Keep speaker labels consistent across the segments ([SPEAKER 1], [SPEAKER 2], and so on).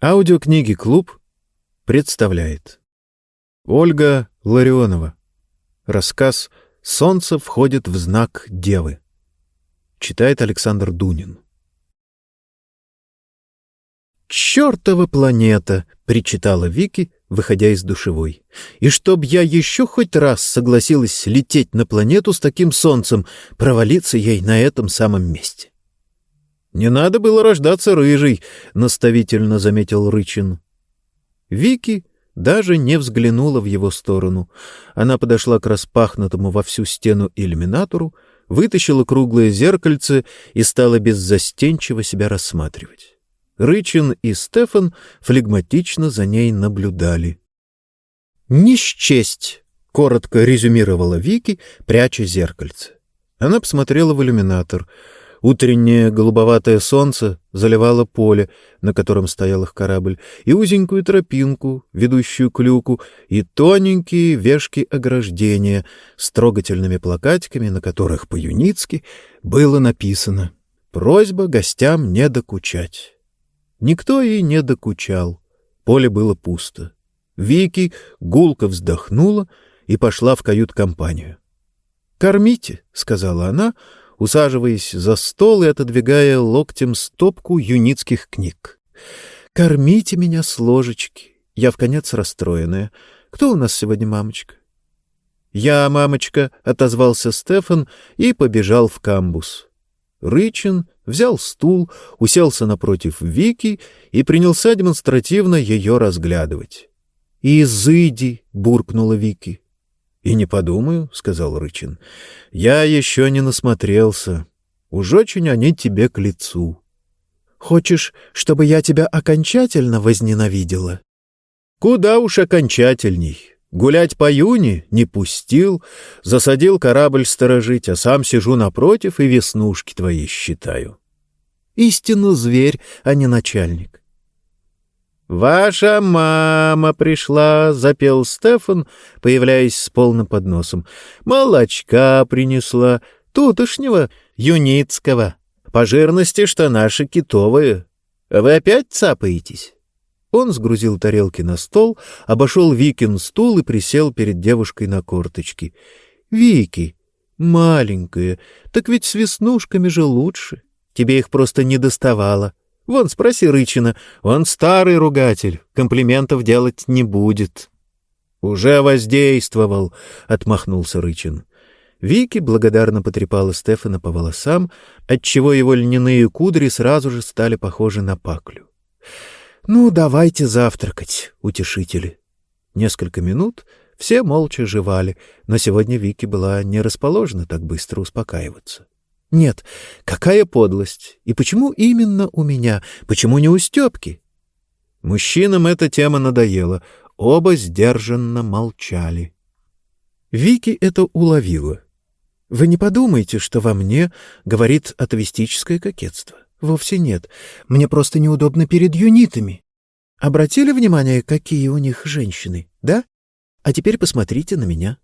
[SPEAKER 1] Аудиокниги «Клуб» представляет Ольга Ларионова Рассказ «Солнце входит в знак Девы» Читает Александр Дунин «Чёртова планета!» — причитала Вики, выходя из душевой. «И чтоб я еще хоть раз согласилась лететь на планету с таким солнцем, провалиться ей на этом самом месте!» «Не надо было рождаться рыжей», — наставительно заметил Рычин. Вики даже не взглянула в его сторону. Она подошла к распахнутому во всю стену иллюминатору, вытащила круглое зеркальце и стала беззастенчиво себя рассматривать. Рычин и Стефан флегматично за ней наблюдали. «Не счесть!» — коротко резюмировала Вики, пряча зеркальце. Она посмотрела в иллюминатор — Утреннее голубоватое солнце заливало поле, на котором стоял их корабль, и узенькую тропинку, ведущую к люку, и тоненькие вешки ограждения с трогательными плакатиками, на которых по-юницки было написано «Просьба гостям не докучать». Никто и не докучал. Поле было пусто. Вики гулко вздохнула и пошла в кают-компанию. «Кормите», — сказала она, — усаживаясь за стол и отодвигая локтем стопку юницких книг. «Кормите меня с ложечки. Я в конец расстроенная. Кто у нас сегодня мамочка?» «Я, мамочка», — отозвался Стефан и побежал в камбус. Рычин взял стул, уселся напротив Вики и принялся демонстративно ее разглядывать. «Изыди!» — буркнула Вики. — И не подумаю, — сказал Рычин. — Я еще не насмотрелся. Уж очень они тебе к лицу. — Хочешь, чтобы я тебя окончательно возненавидела? — Куда уж окончательней. Гулять по юне не пустил, засадил корабль сторожить, а сам сижу напротив и веснушки твои считаю. Истинно зверь, а не начальник. «Ваша мама пришла», — запел Стефан, появляясь с полным подносом. «Молочка принесла, тутошнего, юницкого, по жирности, что наши китовые. Вы опять цапаетесь?» Он сгрузил тарелки на стол, обошел Викин стул и присел перед девушкой на корточки. «Вики, маленькая, так ведь с веснушками же лучше. Тебе их просто не доставало. Вон, спроси Рычина, он старый ругатель, комплиментов делать не будет. — Уже воздействовал, — отмахнулся Рычин. Вики благодарно потрепала Стефана по волосам, отчего его льняные кудри сразу же стали похожи на паклю. — Ну, давайте завтракать, утешители. Несколько минут все молча жевали, но сегодня Вики была не расположена так быстро успокаиваться. Нет, какая подлость! И почему именно у меня? Почему не у Степки? Мужчинам эта тема надоела. Оба сдержанно молчали. Вики это уловила. Вы не подумайте, что во мне говорит атовистическое кокетство. Вовсе нет. Мне просто неудобно перед юнитами. Обратили внимание, какие у них женщины, да? А теперь посмотрите на меня.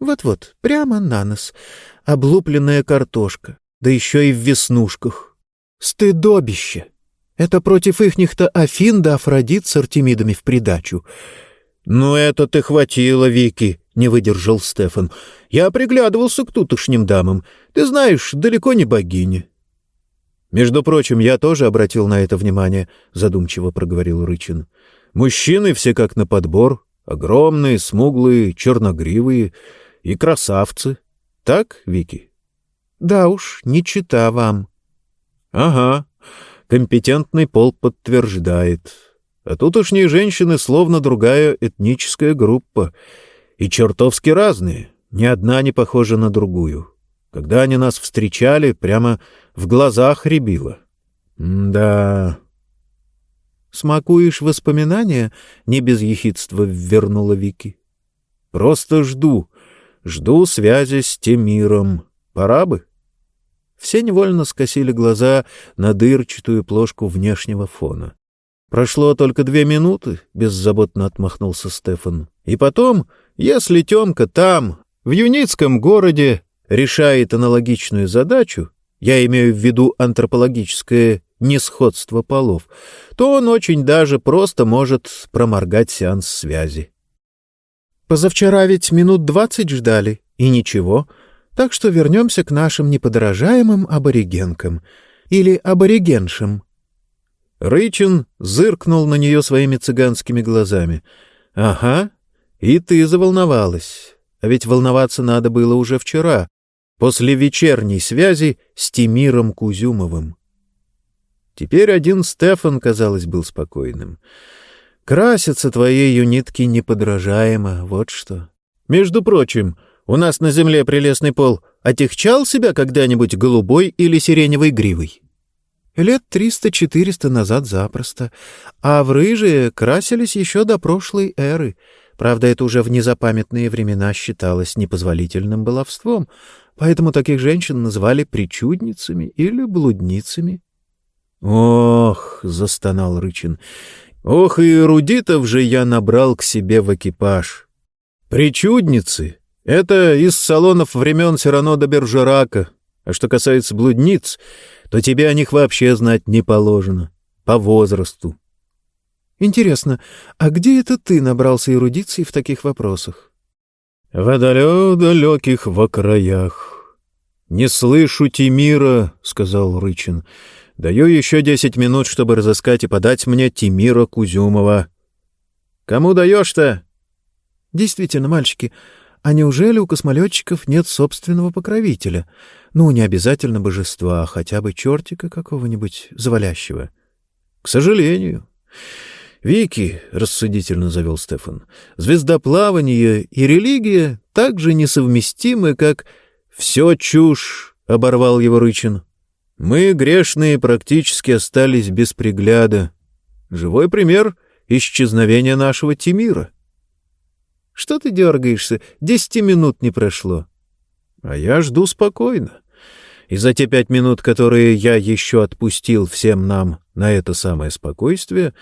[SPEAKER 1] Вот-вот, прямо на нос. Облупленная картошка, да еще и в веснушках. Стыдобище! Это против ихних-то Афин да Афродит с Артемидами в придачу. «Ну, это ты хватило, Вики!» — не выдержал Стефан. «Я приглядывался к тутошним дамам. Ты знаешь, далеко не богиня». «Между прочим, я тоже обратил на это внимание», — задумчиво проговорил Рычин. «Мужчины все как на подбор, огромные, смуглые, черногривые и красавцы. Так, Вики? Да уж, не чита вам. Ага, компетентный пол подтверждает. А тутошние женщины словно другая этническая группа. И чертовски разные, ни одна не похожа на другую. Когда они нас встречали, прямо в глазах рябило. да. Смакуешь воспоминания? Не без ехидства вернула Вики. Просто жду, Жду связи с тем миром. Пора бы. Все невольно скосили глаза на дырчатую плошку внешнего фона. Прошло только две минуты, — беззаботно отмахнулся Стефан. И потом, если Темка там, в Юницком городе, решает аналогичную задачу, я имею в виду антропологическое несходство полов, то он очень даже просто может проморгать сеанс связи. Позавчера ведь минут двадцать ждали, и ничего, так что вернемся к нашим неподражаемым аборигенкам. Или аборигеншам. Рычин зыркнул на нее своими цыганскими глазами. — Ага, и ты заволновалась. А ведь волноваться надо было уже вчера, после вечерней связи с Тимиром Кузюмовым. Теперь один Стефан, казалось, был спокойным. Красятся твои юнитки неподражаемо, вот что. Между прочим, у нас на земле прелестный пол отягчал себя когда-нибудь голубой или сиреневой гривой? Лет триста-четыреста назад запросто, а в рыжие красились еще до прошлой эры. Правда, это уже в незапамятные времена считалось непозволительным баловством, поэтому таких женщин называли причудницами или блудницами. «Ох!» — застонал Рычин. «Ох, и эрудитов же я набрал к себе в экипаж! Причудницы — это из салонов времен Сирано до Бержерака, а что касается блудниц, то тебе о них вообще знать не положено, по возрасту». «Интересно, а где это ты набрался эрудиции в таких вопросах?» «В далеких во краях. Не слышу Тимира», — сказал Рычин. Даю еще десять минут, чтобы разыскать и подать мне Тимира Кузюмова. Кому даешь-то? Действительно, мальчики, а неужели у космолетчиков нет собственного покровителя? Ну, не обязательно божества, а хотя бы чертика какого-нибудь завалящего. К сожалению. Вики, — рассудительно завел Стефан, — звездоплавание и религия так же несовместимы, как... Все чушь, — оборвал его Рычин. Мы, грешные, практически остались без пригляда. Живой пример исчезновения нашего Тимира. Что ты дергаешься? Десяти минут не прошло. А я жду спокойно. И за те пять минут, которые я еще отпустил всем нам на это самое спокойствие,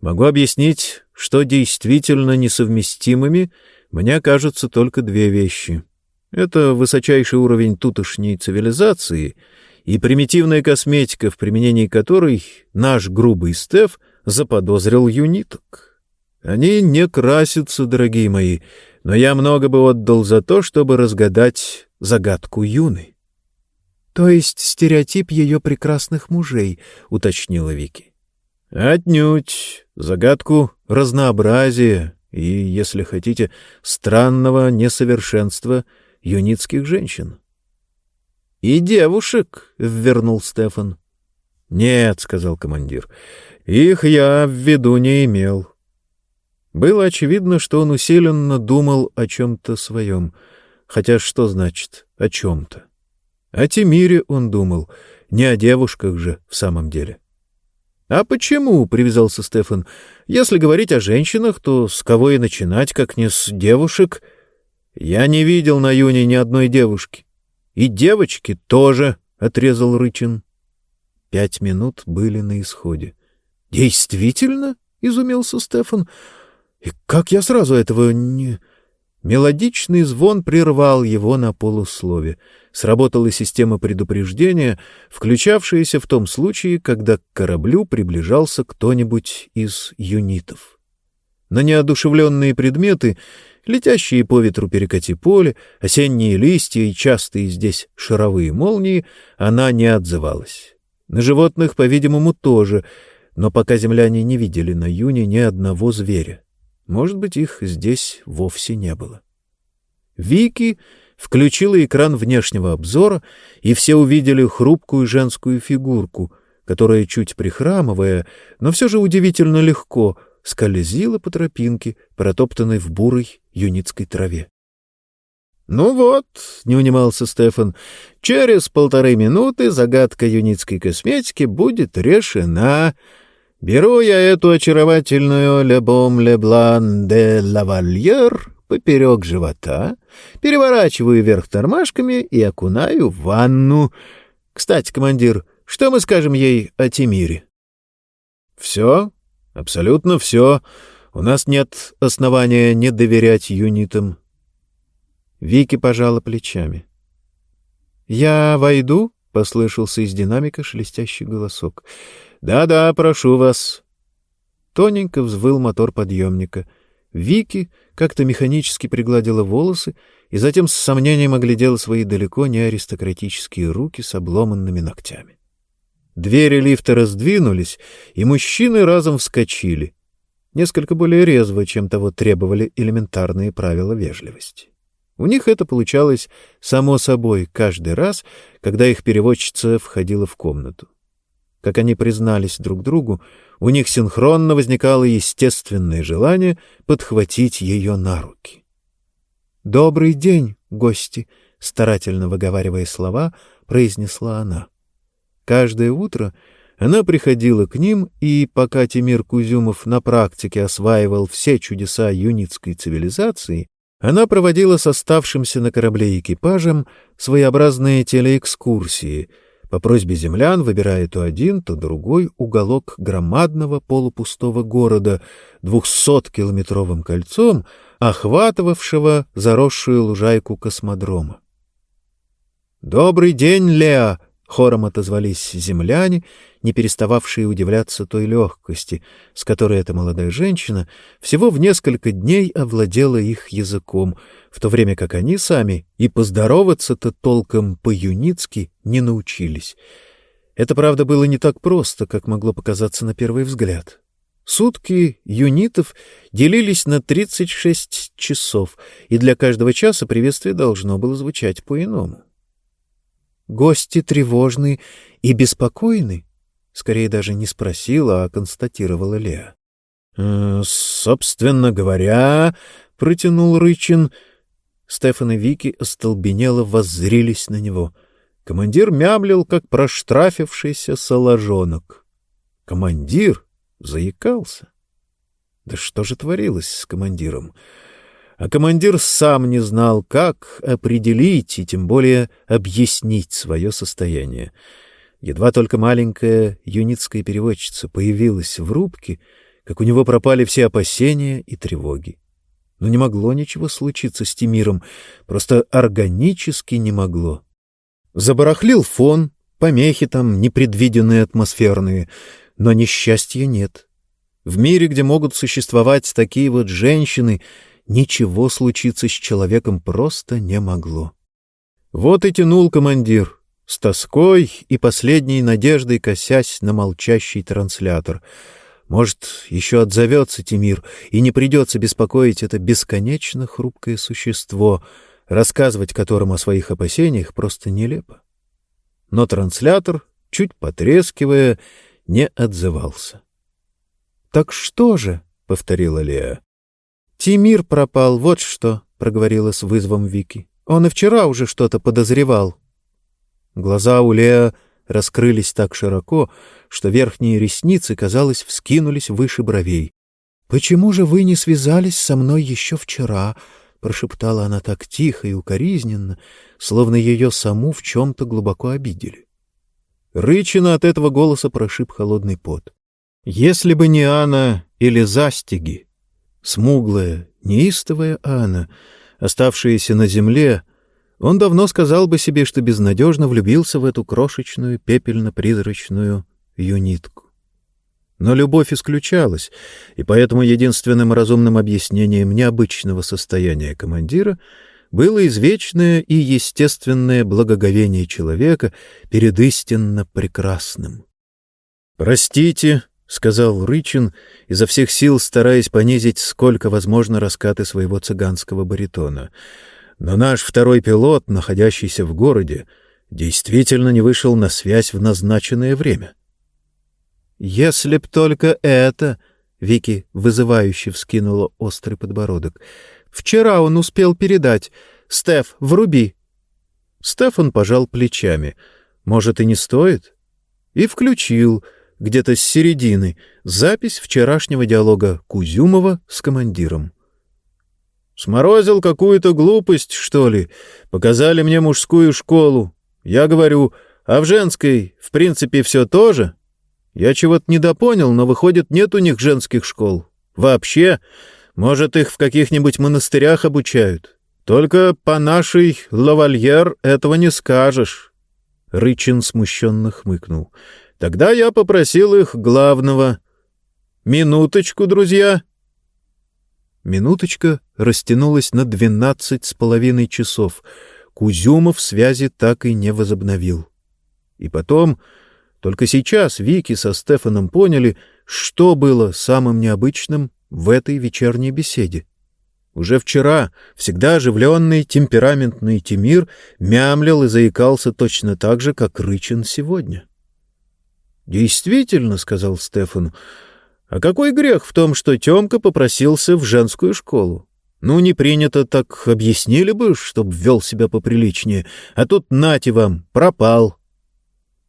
[SPEAKER 1] могу объяснить, что действительно несовместимыми мне кажутся только две вещи. Это высочайший уровень тутошней цивилизации — и примитивная косметика, в применении которой наш грубый Стеф заподозрил юниток. Они не красятся, дорогие мои, но я много бы отдал за то, чтобы разгадать загадку юны. — То есть стереотип ее прекрасных мужей, — уточнила Вики. — Отнюдь. Загадку разнообразия и, если хотите, странного несовершенства юнитских женщин. — И девушек, — ввернул Стефан. — Нет, — сказал командир, — их я в виду не имел. Было очевидно, что он усиленно думал о чем-то своем. Хотя что значит «о чем-то»? О Тимире он думал, не о девушках же в самом деле. — А почему, — привязался Стефан, — если говорить о женщинах, то с кого и начинать, как не с девушек? Я не видел на Юне ни одной девушки. И девочки тоже, — отрезал Рычин. Пять минут были на исходе. — Действительно? — изумился Стефан. — И как я сразу этого не... Мелодичный звон прервал его на полуслове. Сработала система предупреждения, включавшаяся в том случае, когда к кораблю приближался кто-нибудь из юнитов. На неодушевленные предметы летящие по ветру перекати поле, осенние листья и частые здесь шаровые молнии, она не отзывалась. На животных, по-видимому, тоже, но пока земляне не видели на юне ни одного зверя. Может быть, их здесь вовсе не было. Вики включила экран внешнего обзора, и все увидели хрупкую женскую фигурку, которая, чуть прихрамывая, но все же удивительно легко — скользила по тропинке, протоптанной в бурой юницкой траве. «Ну вот», — не унимался Стефан, — «через полторы минуты загадка юницкой косметики будет решена. Беру я эту очаровательную «Лебом Леблан де лавальер» поперек живота, переворачиваю вверх тормашками и окунаю в ванну. Кстати, командир, что мы скажем ей о Тимире?» «Все, Абсолютно все. У нас нет основания не доверять юнитам. Вики пожала плечами. «Я войду?» — послышался из динамика шелестящий голосок. «Да-да, прошу вас». Тоненько взвыл мотор подъемника. Вики как-то механически пригладила волосы и затем с сомнением оглядела свои далеко не аристократические руки с обломанными ногтями. Двери лифта раздвинулись, и мужчины разом вскочили. Несколько более резво, чем того требовали элементарные правила вежливости. У них это получалось само собой каждый раз, когда их переводчица входила в комнату. Как они признались друг другу, у них синхронно возникало естественное желание подхватить ее на руки. «Добрый день, гости!» — старательно выговаривая слова, произнесла она. Каждое утро она приходила к ним, и пока Тимир Кузюмов на практике осваивал все чудеса юнитской цивилизации, она проводила с оставшимся на корабле экипажем своеобразные телеэкскурсии — по просьбе землян выбирая то один, то другой уголок громадного полупустого города двухсоткилометровым кольцом, охватывавшего заросшую лужайку космодрома. «Добрый день, Леа!» Хором отозвались земляне, не перестававшие удивляться той легкости, с которой эта молодая женщина всего в несколько дней овладела их языком, в то время как они сами и поздороваться-то толком по-юницки не научились. Это, правда, было не так просто, как могло показаться на первый взгляд. Сутки юнитов делились на 36 часов, и для каждого часа приветствие должно было звучать по-иному. Гости тревожны и беспокойны? Скорее даже не спросила, а констатировала Леа. «Э, «Собственно говоря...» — протянул Рычин. Стефан и Вики остолбенело воззрились на него. Командир мямлил, как проштрафившийся соложонок. Командир заикался. Да что же творилось с командиром? А командир сам не знал, как определить и тем более объяснить свое состояние. Едва только маленькая юнитская переводчица появилась в рубке, как у него пропали все опасения и тревоги. Но не могло ничего случиться с Тимиром, просто органически не могло. Забарахлил фон, помехи там непредвиденные атмосферные, но несчастья нет. В мире, где могут существовать такие вот женщины — ничего случиться с человеком просто не могло. Вот и тянул командир, с тоской и последней надеждой косясь на молчащий транслятор. Может, еще отзовется Тимир, и не придется беспокоить это бесконечно хрупкое существо, рассказывать которому о своих опасениях просто нелепо. Но транслятор, чуть потрескивая, не отзывался. — Так что же? — повторила Леа. Тимир пропал, вот что, — проговорила с вызовом Вики. Он и вчера уже что-то подозревал. Глаза у Леа раскрылись так широко, что верхние ресницы, казалось, вскинулись выше бровей. — Почему же вы не связались со мной еще вчера? — прошептала она так тихо и укоризненно, словно ее саму в чем-то глубоко обидели. Рычина от этого голоса прошиб холодный пот. Если бы не Анна или Застиги, Смуглая, неистовая Анна, оставшаяся на земле, он давно сказал бы себе, что безнадежно влюбился в эту крошечную пепельно-призрачную юнитку. Но любовь исключалась, и поэтому единственным разумным объяснением необычного состояния командира было извечное и естественное благоговение человека перед истинно прекрасным. «Простите», — сказал Рычин, изо всех сил стараясь понизить сколько возможно раскаты своего цыганского баритона. Но наш второй пилот, находящийся в городе, действительно не вышел на связь в назначенное время. «Если б только это...» — Вики вызывающе вскинула острый подбородок. «Вчера он успел передать. Стеф, вруби!» Стефан пожал плечами. «Может, и не стоит?» И включил — где-то с середины, запись вчерашнего диалога Кузюмова с командиром. «Сморозил какую-то глупость, что ли? Показали мне мужскую школу. Я говорю, а в женской, в принципе, все то же? Я чего-то недопонял, но, выходит, нет у них женских школ. Вообще, может, их в каких-нибудь монастырях обучают. Только по нашей лавальер этого не скажешь». Рычин смущенно хмыкнул. Тогда я попросил их главного. Минуточку, друзья. Минуточка растянулась на двенадцать с половиной часов. Кузюмов связи так и не возобновил. И потом, только сейчас Вики со Стефаном поняли, что было самым необычным в этой вечерней беседе. Уже вчера всегда оживленный, темпераментный Тимир мямлил и заикался точно так же, как Рычин сегодня. «Действительно», — сказал Стефан, — «а какой грех в том, что Темка попросился в женскую школу? Ну, не принято, так объяснили бы, чтоб вел себя поприличнее, а тут нате вам, пропал».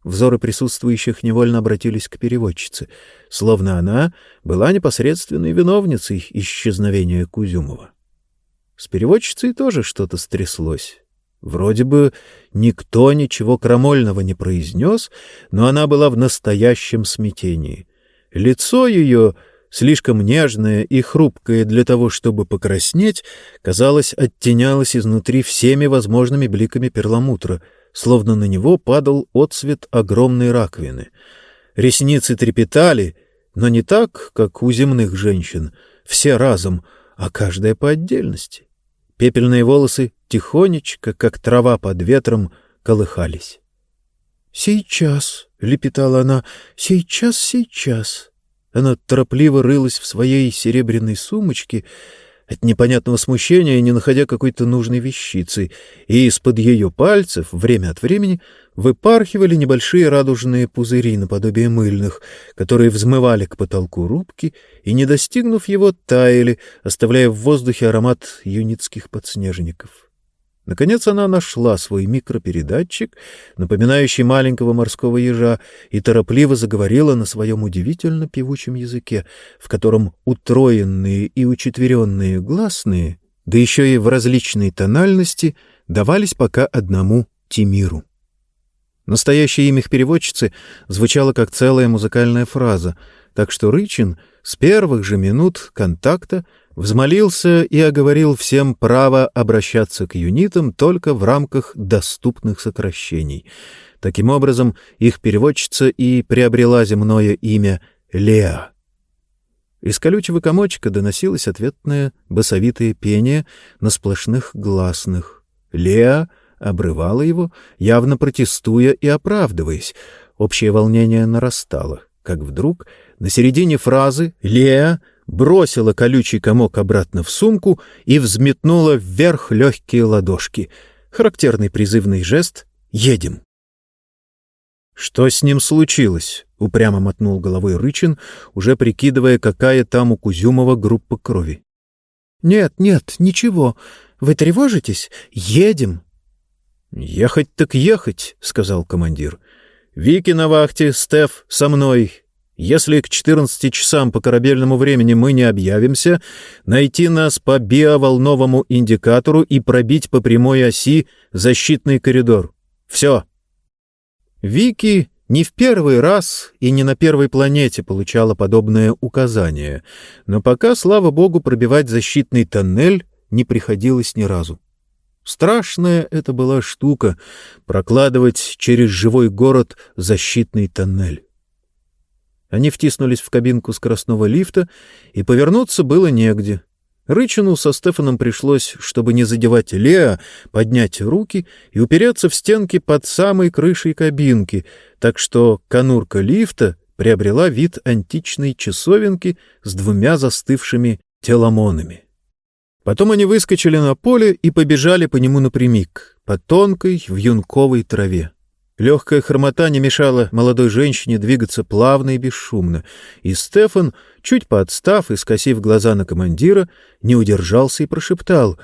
[SPEAKER 1] Взоры присутствующих невольно обратились к переводчице, словно она была непосредственной виновницей исчезновения Кузюмова. С переводчицей тоже что-то стряслось. Вроде бы никто ничего крамольного не произнес, но она была в настоящем смятении. Лицо ее, слишком нежное и хрупкое для того, чтобы покраснеть, казалось, оттенялось изнутри всеми возможными бликами перламутра — словно на него падал отсвет огромной раковины. Ресницы трепетали, но не так, как у земных женщин, все разом, а каждая по отдельности. Пепельные волосы тихонечко, как трава под ветром, колыхались. «Сейчас», — лепетала она, — «сейчас, сейчас». Она торопливо рылась в своей серебряной сумочке, от непонятного смущения, не находя какой-то нужной вещицы, и из-под ее пальцев время от времени выпархивали небольшие радужные пузыри наподобие мыльных, которые взмывали к потолку рубки и, не достигнув его, таяли, оставляя в воздухе аромат юницких подснежников. Наконец она нашла свой микропередатчик, напоминающий маленького морского ежа, и торопливо заговорила на своем удивительно певучем языке, в котором утроенные и учетверенные гласные, да еще и в различной тональности, давались пока одному Тимиру. Настоящее имя их переводчицы звучало как целая музыкальная фраза, так что Рычин с первых же минут контакта взмолился и оговорил всем право обращаться к юнитам только в рамках доступных сокращений. Таким образом, их переводчица и приобрела земное имя Леа. Из колючего комочка доносилось ответное басовитое пение на сплошных гласных. Леа обрывала его, явно протестуя и оправдываясь. Общее волнение нарастало, как вдруг на середине фразы Леа бросила колючий комок обратно в сумку и взметнула вверх легкие ладошки. Характерный призывный жест «Едем». «Что с ним случилось?» — упрямо мотнул головой Рычин, уже прикидывая, какая там у Кузюмова группа крови. «Нет, нет, ничего. Вы тревожитесь? Едем!» «Ехать так ехать», — сказал командир. «Вики на вахте, Стеф со мной. Если к 14 часам по корабельному времени мы не объявимся, найти нас по биоволновому индикатору и пробить по прямой оси защитный коридор. Все. Вики не в первый раз и не на первой планете получала подобное указание, но пока, слава богу, пробивать защитный тоннель не приходилось ни разу. Страшная это была штука — прокладывать через живой город защитный тоннель. Они втиснулись в кабинку скоростного лифта, и повернуться было негде. Рычину со Стефаном пришлось, чтобы не задевать Леа, поднять руки и упереться в стенки под самой крышей кабинки, так что конурка лифта приобрела вид античной часовенки с двумя застывшими теломонами. Потом они выскочили на поле и побежали по нему напрямик, по тонкой вьюнковой траве. Легкая хромота не мешала молодой женщине двигаться плавно и бесшумно, и Стефан, чуть поотстав и скосив глаза на командира, не удержался и прошептал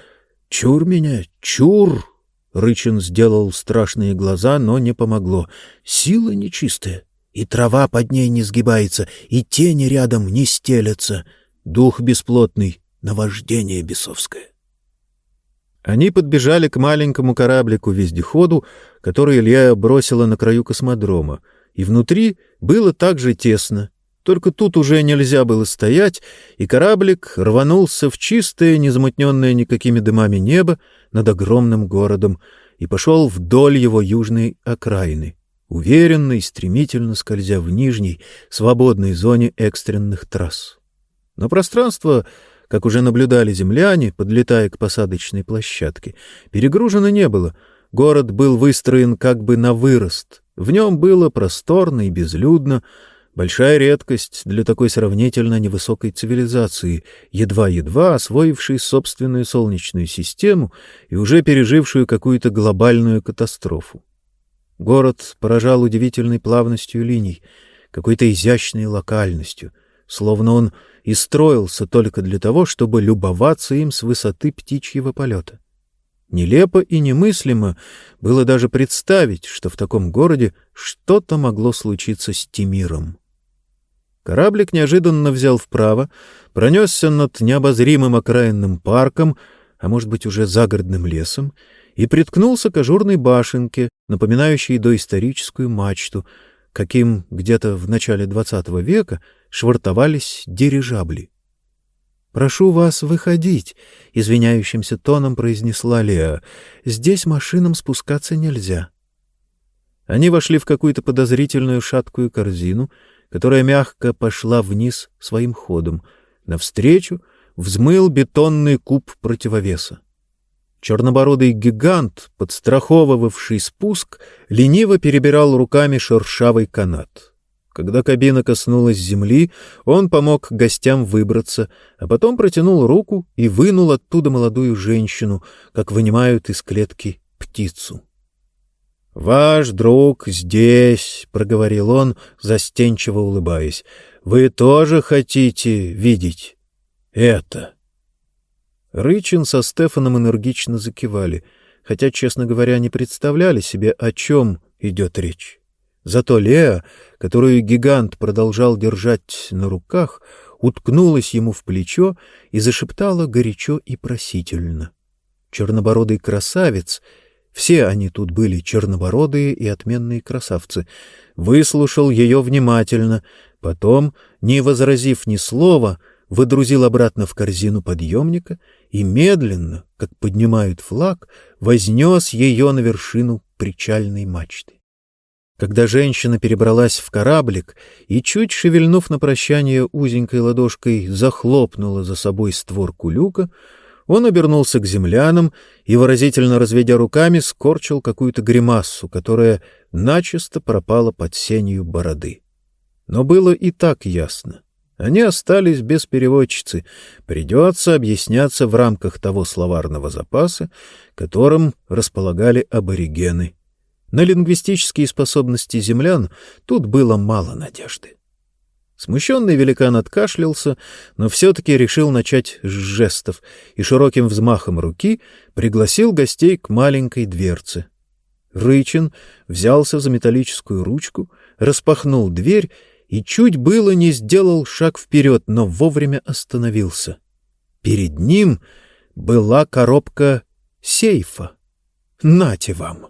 [SPEAKER 1] «Чур меня, чур!» Рычин сделал страшные глаза, но не помогло. «Сила нечистая, и трава под ней не сгибается, и тени рядом не стелятся. Дух бесплотный, наваждение бесовское». Они подбежали к маленькому кораблику-вездеходу, который Илья бросила на краю космодрома, и внутри было так же тесно. Только тут уже нельзя было стоять, и кораблик рванулся в чистое, незамутненное никакими дымами небо над огромным городом, и пошел вдоль его южной окраины, уверенно и стремительно скользя в нижней, свободной зоне экстренных трасс. Но пространство, как уже наблюдали земляне, подлетая к посадочной площадке, перегружено не было. Город был выстроен как бы на вырост. В нем было просторно и безлюдно, Большая редкость для такой сравнительно невысокой цивилизации, едва-едва освоившей собственную солнечную систему и уже пережившую какую-то глобальную катастрофу. Город поражал удивительной плавностью линий, какой-то изящной локальностью, словно он и строился только для того, чтобы любоваться им с высоты птичьего полета. Нелепо и немыслимо было даже представить, что в таком городе что-то могло случиться с Тимиром. Кораблик неожиданно взял вправо, пронесся над необозримым окраинным парком, а может быть уже загородным лесом, и приткнулся к ажурной башенке, напоминающей доисторическую мачту, каким где-то в начале XX века швартовались дирижабли. «Прошу вас выходить», — извиняющимся тоном произнесла Леа. «Здесь машинам спускаться нельзя». Они вошли в какую-то подозрительную шаткую корзину — которая мягко пошла вниз своим ходом. Навстречу взмыл бетонный куб противовеса. Чернобородый гигант, подстраховывавший спуск, лениво перебирал руками шершавый канат. Когда кабина коснулась земли, он помог гостям выбраться, а потом протянул руку и вынул оттуда молодую женщину, как вынимают из клетки птицу. «Ваш друг здесь», — проговорил он, застенчиво улыбаясь. «Вы тоже хотите видеть это?» Рычин со Стефаном энергично закивали, хотя, честно говоря, не представляли себе, о чем идет речь. Зато Леа, которую гигант продолжал держать на руках, уткнулась ему в плечо и зашептала горячо и просительно. Чернобородый красавец — все они тут были чернобородые и отменные красавцы. Выслушал ее внимательно, потом, не возразив ни слова, выдрузил обратно в корзину подъемника и медленно, как поднимают флаг, вознес ее на вершину причальной мачты. Когда женщина перебралась в кораблик и, чуть шевельнув на прощание узенькой ладошкой, захлопнула за собой створку люка, он обернулся к землянам и, выразительно разведя руками, скорчил какую-то гримассу, которая начисто пропала под сенью бороды. Но было и так ясно. Они остались без переводчицы. Придется объясняться в рамках того словарного запаса, которым располагали аборигены. На лингвистические способности землян тут было мало надежды. Смущенный великан откашлялся, но все-таки решил начать с жестов и широким взмахом руки пригласил гостей к маленькой дверце. Рычин взялся за металлическую ручку, распахнул дверь и чуть было не сделал шаг вперед, но вовремя остановился. Перед ним была коробка сейфа. Нате вам!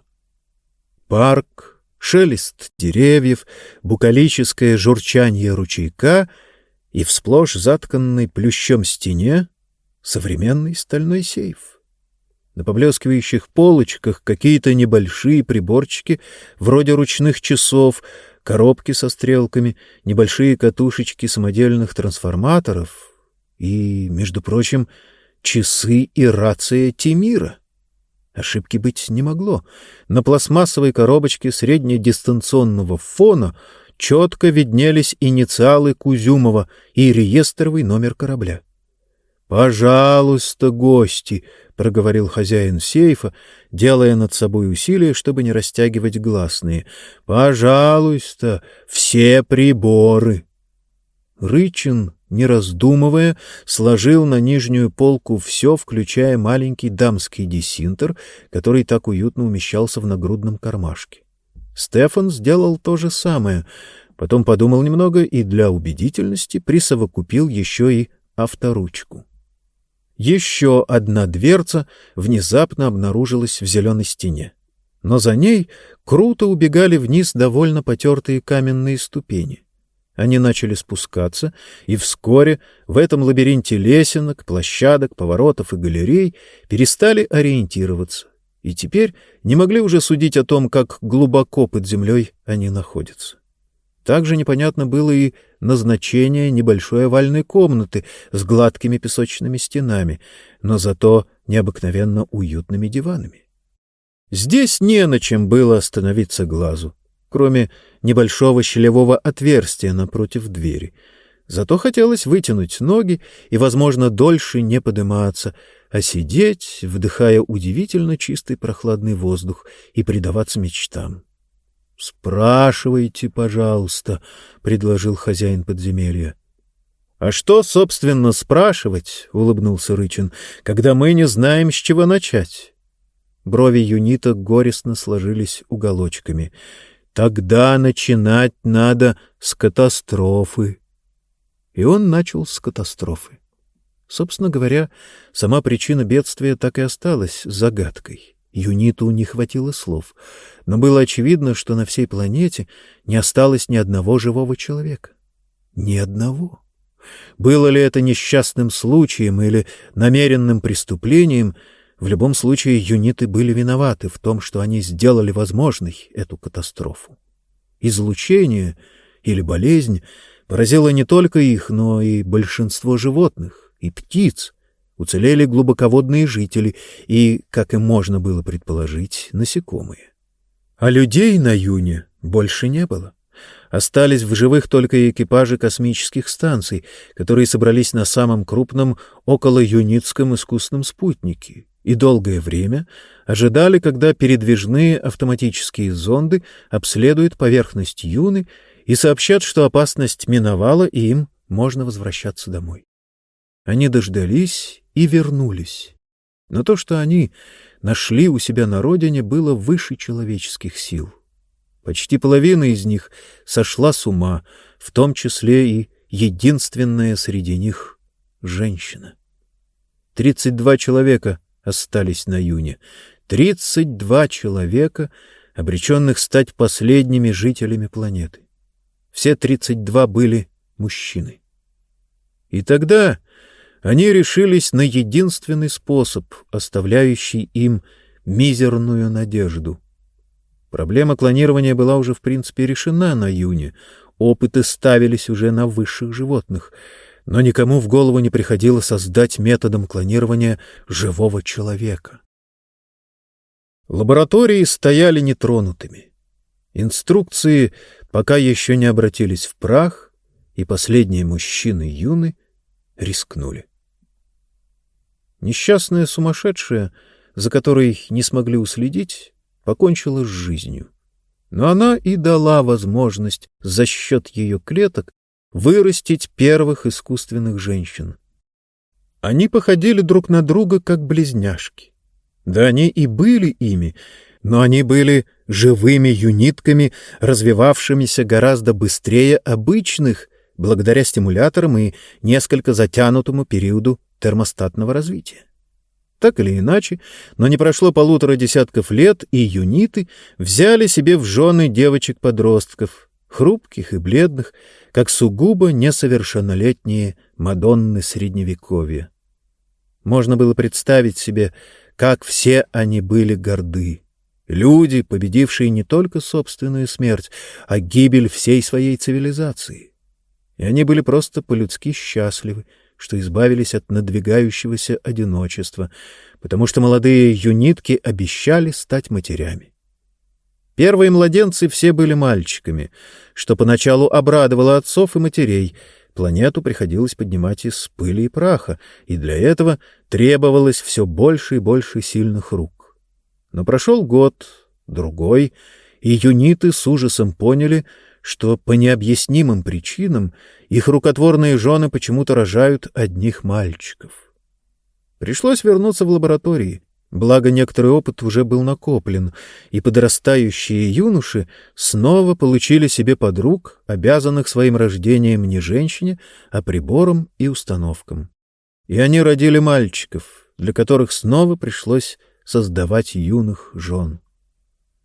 [SPEAKER 1] Парк шелест деревьев, букалическое журчание ручейка и в сплошь затканной плющом стене современный стальной сейф. На поблескивающих полочках какие-то небольшие приборчики, вроде ручных часов, коробки со стрелками, небольшие катушечки самодельных трансформаторов и, между прочим, часы и рация Тимира. Ошибки быть не могло. На пластмассовой коробочке среднедистанционного фона четко виднелись инициалы Кузюмова и реестровый номер корабля. «Пожалуйста, гости!» — проговорил хозяин сейфа, делая над собой усилие, чтобы не растягивать гласные. «Пожалуйста, все приборы!» Рычин не раздумывая, сложил на нижнюю полку все, включая маленький дамский десинтер, который так уютно умещался в нагрудном кармашке. Стефан сделал то же самое, потом подумал немного и для убедительности присовокупил еще и авторучку. Еще одна дверца внезапно обнаружилась в зеленой стене, но за ней круто убегали вниз довольно потертые каменные ступени. Они начали спускаться, и вскоре в этом лабиринте лесенок, площадок, поворотов и галерей перестали ориентироваться и теперь не могли уже судить о том, как глубоко под землей они находятся. Также непонятно было и назначение небольшой овальной комнаты с гладкими песочными стенами, но зато необыкновенно уютными диванами. Здесь не на чем было остановиться глазу, кроме небольшого щелевого отверстия напротив двери. Зато хотелось вытянуть ноги и, возможно, дольше не подниматься, а сидеть, вдыхая удивительно чистый прохладный воздух и предаваться мечтам. — Спрашивайте, пожалуйста, — предложил хозяин подземелья. — А что, собственно, спрашивать, — улыбнулся Рычин, — когда мы не знаем, с чего начать? Брови юнита горестно сложились уголочками. — Тогда начинать надо с катастрофы. И он начал с катастрофы. Собственно говоря, сама причина бедствия так и осталась загадкой. Юниту не хватило слов, но было очевидно, что на всей планете не осталось ни одного живого человека. Ни одного. Было ли это несчастным случаем или намеренным преступлением, в любом случае юниты были виноваты в том, что они сделали возможной эту катастрофу. Излучение или болезнь поразило не только их, но и большинство животных и птиц, Уцелели глубоководные жители и, как и можно было предположить, насекомые. А людей на Юне больше не было. Остались в живых только экипажи космических станций, которые собрались на самом крупном около юнитском искусственном спутнике и долгое время ожидали, когда передвижные автоматические зонды обследуют поверхность Юны и сообщат, что опасность миновала, и им можно возвращаться домой. Они дождались и вернулись. Но то, что они нашли у себя на родине, было выше человеческих сил. Почти половина из них сошла с ума, в том числе и единственная среди них — женщина. Тридцать два человека остались на юне. Тридцать два человека, обреченных стать последними жителями планеты. Все тридцать два были мужчины. И тогда они решились на единственный способ, оставляющий им мизерную надежду. Проблема клонирования была уже в принципе решена на Юне, опыты ставились уже на высших животных, но никому в голову не приходило создать методом клонирования живого человека. Лаборатории стояли нетронутыми. Инструкции пока еще не обратились в прах, и последние мужчины Юны рискнули. Несчастная сумасшедшая, за которой не смогли уследить, покончила с жизнью. Но она и дала возможность за счет ее клеток вырастить первых искусственных женщин. Они походили друг на друга, как близняшки. Да они и были ими, но они были живыми юнитками, развивавшимися гораздо быстрее обычных, благодаря стимуляторам и несколько затянутому периоду термостатного развития. Так или иначе, но не прошло полутора десятков лет, и юниты взяли себе в жены девочек-подростков, хрупких и бледных, как сугубо несовершеннолетние Мадонны Средневековья. Можно было представить себе, как все они были горды. Люди, победившие не только собственную смерть, а гибель всей своей цивилизации. И они были просто по-людски счастливы, что избавились от надвигающегося одиночества, потому что молодые юнитки обещали стать матерями. Первые младенцы все были мальчиками, что поначалу обрадовало отцов и матерей. Планету приходилось поднимать из пыли и праха, и для этого требовалось все больше и больше сильных рук. Но прошел год, другой, и юниты с ужасом поняли, что по необъяснимым причинам их рукотворные жены почему-то рожают одних мальчиков. Пришлось вернуться в лаборатории. Благо, некоторый опыт уже был накоплен, и подрастающие юноши снова получили себе подруг, обязанных своим рождением не женщине, а приборам и установкам. И они родили мальчиков, для которых снова пришлось создавать юных жен.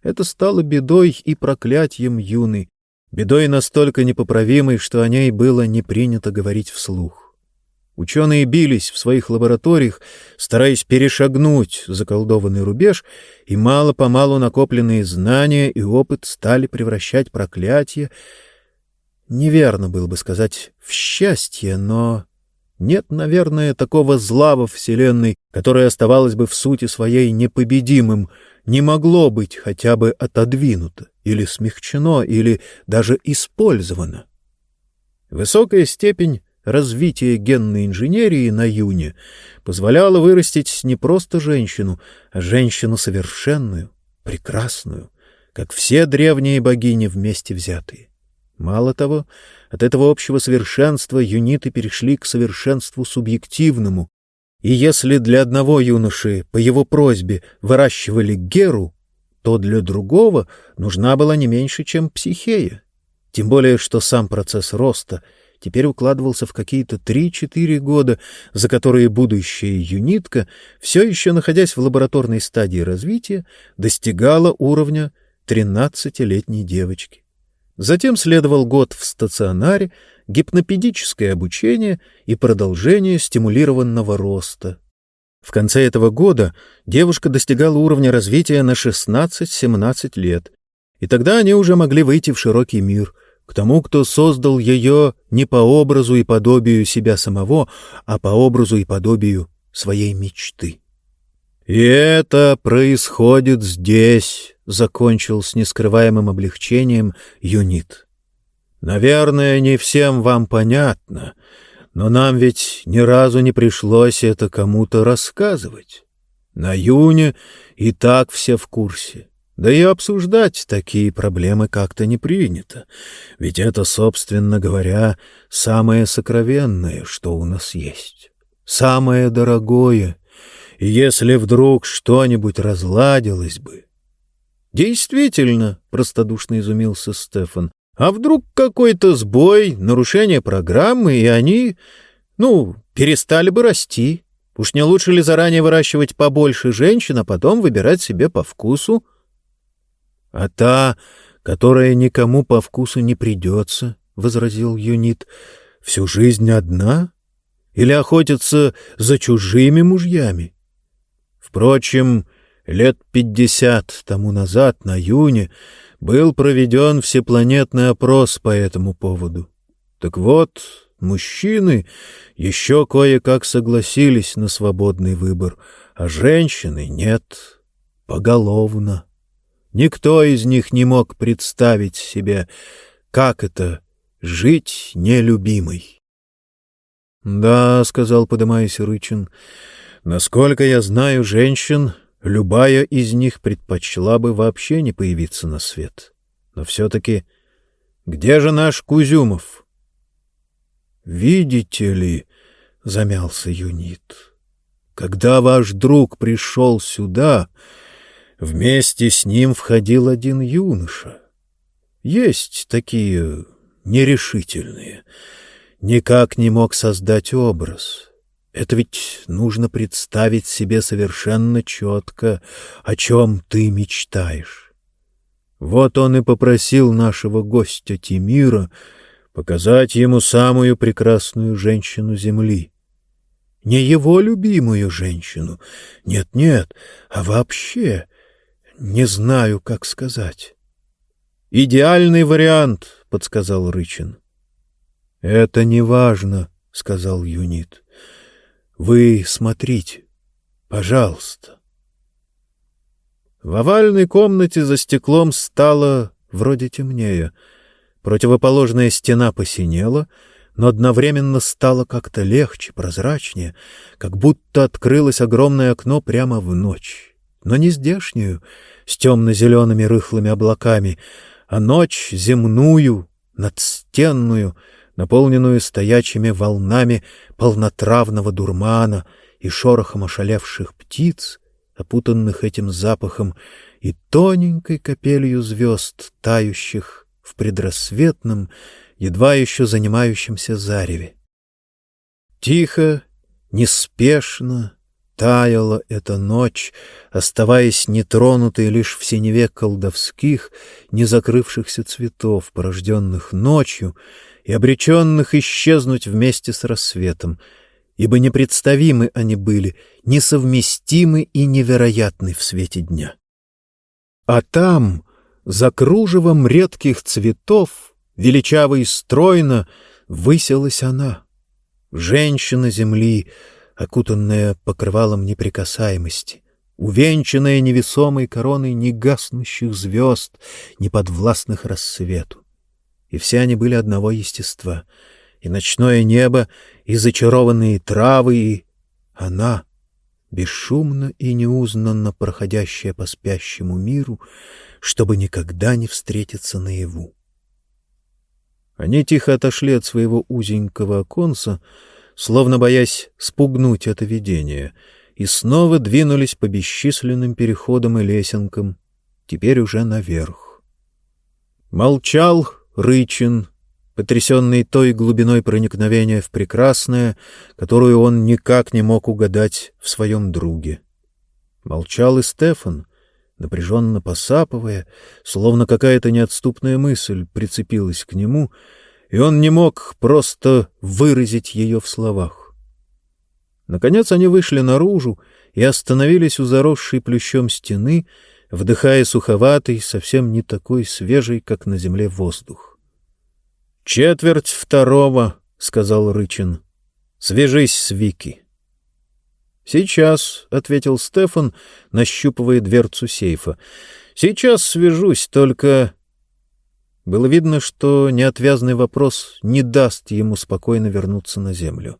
[SPEAKER 1] Это стало бедой и проклятием юной, бедой настолько непоправимой, что о ней было не принято говорить вслух. Ученые бились в своих лабораториях, стараясь перешагнуть заколдованный рубеж, и мало-помалу накопленные знания и опыт стали превращать проклятие, неверно было бы сказать, в счастье, но нет, наверное, такого зла во Вселенной, которое оставалось бы в сути своей непобедимым, не могло быть хотя бы отодвинуто, или смягчено, или даже использовано. Высокая степень развития генной инженерии на Юне позволяла вырастить не просто женщину, а женщину совершенную, прекрасную, как все древние богини вместе взятые. Мало того, от этого общего совершенства юниты перешли к совершенству субъективному, и если для одного юноши по его просьбе выращивали Геру, то для другого нужна была не меньше, чем психея. Тем более, что сам процесс роста теперь укладывался в какие-то три-четыре года, за которые будущая юнитка, все еще находясь в лабораторной стадии развития, достигала уровня тринадцатилетней девочки. Затем следовал год в стационаре, гипнопедическое обучение и продолжение стимулированного роста. В конце этого года девушка достигала уровня развития на 16-17 лет, и тогда они уже могли выйти в широкий мир, к тому, кто создал ее не по образу и подобию себя самого, а по образу и подобию своей мечты. «И это происходит здесь», — закончил с нескрываемым облегчением Юнит. Наверное, не всем вам понятно, но нам ведь ни разу не пришлось это кому-то рассказывать. На Юне и так все в курсе. Да и обсуждать такие проблемы как-то не принято, ведь это, собственно говоря, самое сокровенное, что у нас есть, самое дорогое. И если вдруг что-нибудь разладилось бы... — Действительно, — простодушно изумился Стефан, а вдруг какой-то сбой, нарушение программы, и они, ну, перестали бы расти? Уж не лучше ли заранее выращивать побольше женщин, а потом выбирать себе по вкусу? А та, которая никому по вкусу не придется, — возразил Юнит, — всю жизнь одна? Или охотится за чужими мужьями? Впрочем, лет пятьдесят тому назад на Юне был проведен всепланетный опрос по этому поводу. Так вот, мужчины еще кое-как согласились на свободный выбор, а женщины нет, поголовно. Никто из них не мог представить себе, как это — жить нелюбимой. — Да, — сказал, подымаясь Рычин, — насколько я знаю женщин, Любая из них предпочла бы вообще не появиться на свет. Но все-таки где же наш Кузюмов? — Видите ли, — замялся Юнит, — когда ваш друг пришел сюда, вместе с ним входил один юноша. Есть такие нерешительные, никак не мог создать образ. Это ведь нужно представить себе совершенно четко, о чем ты мечтаешь. Вот он и попросил нашего гостя Тимира показать ему самую прекрасную женщину Земли. Не его любимую женщину, нет-нет, а вообще, не знаю, как сказать. «Идеальный вариант», — подсказал Рычин. «Это не важно», — сказал Юнит. Вы смотрите, пожалуйста. В овальной комнате за стеклом стало вроде темнее. Противоположная стена посинела, но одновременно стало как-то легче, прозрачнее, как будто открылось огромное окно прямо в ночь. Но не здешнюю, с темно-зелеными рыхлыми облаками, а ночь земную, надстенную, наполненную стоячими волнами полнотравного дурмана и шорохом ошалевших птиц, опутанных этим запахом, и тоненькой капелью звезд, тающих в предрассветном, едва еще занимающемся зареве. Тихо, неспешно таяла эта ночь, оставаясь нетронутой лишь в синеве колдовских, не закрывшихся цветов, порожденных ночью, и обреченных исчезнуть вместе с рассветом. ибо непредставимы они были, несовместимы и невероятны в свете дня. А там, за кружевом редких цветов, величаво и стройно, высилась она, женщина земли, окутанная покрывалом неприкасаемости, увенчанная невесомой короной негаснущих звезд, неподвластных рассвету. И все они были одного естества — и ночное небо, и зачарованные травы, и она, бесшумно и неузнанно проходящая по спящему миру, чтобы никогда не встретиться наяву. Они тихо отошли от своего узенького оконца, словно боясь спугнуть это видение, и снова двинулись по бесчисленным переходам и лесенкам, теперь уже наверх. Молчал Рычин, потрясенный той глубиной проникновения в прекрасное, которую он никак не мог угадать в своем друге. Молчал и Стефан, напряженно посапывая, словно какая-то неотступная мысль прицепилась к нему, и он не мог просто выразить ее в словах. Наконец они вышли наружу и остановились у заросшей плющом стены, вдыхая суховатый, совсем не такой свежий, как на земле, воздух. — Четверть второго, — сказал Рычин. — Свяжись с Вики. — Сейчас, — ответил Стефан, нащупывая дверцу сейфа. — Сейчас свяжусь, только... Было видно, что неотвязный вопрос не даст ему спокойно вернуться на землю.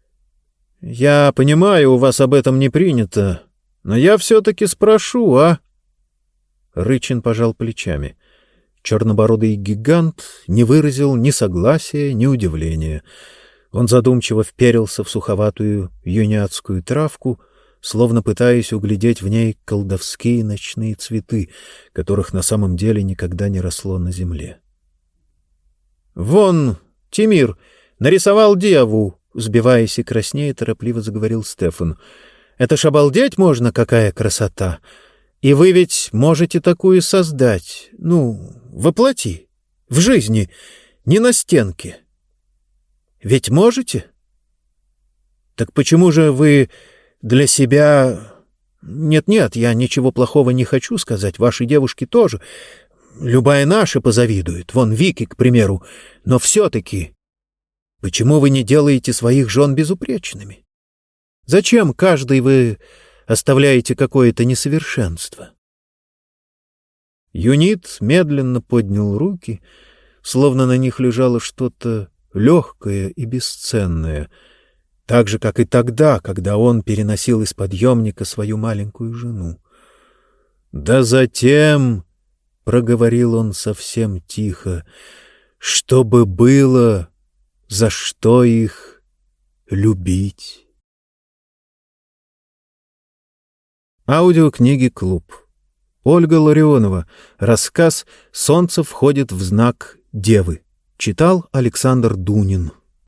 [SPEAKER 1] — Я понимаю, у вас об этом не принято, но я все-таки спрошу, а? Рычин пожал плечами. Чернобородый гигант не выразил ни согласия, ни удивления. Он задумчиво вперился в суховатую юниатскую травку, словно пытаясь углядеть в ней колдовские ночные цветы, которых на самом деле никогда не росло на земле. «Вон, Тимир, нарисовал деву!» — сбиваясь и краснея, торопливо заговорил Стефан. «Это ж обалдеть можно, какая красота! И вы ведь можете такую создать, ну, воплоти, в жизни, не на стенке. Ведь можете? Так почему же вы для себя... Нет-нет, я ничего плохого не хочу сказать, вашей девушке тоже. Любая наша позавидует, вон Вики, к примеру. Но все-таки... Почему вы не делаете своих жен безупречными? Зачем каждый вы оставляете какое-то несовершенство. Юнит медленно поднял руки, словно на них лежало что-то легкое и бесценное, так же, как и тогда, когда он переносил из подъемника свою маленькую жену. «Да затем...» — проговорил он совсем тихо, — «чтобы было за что их любить». Аудиокниги «Клуб». Ольга Ларионова. Рассказ «Солнце входит в знак Девы». Читал Александр Дунин.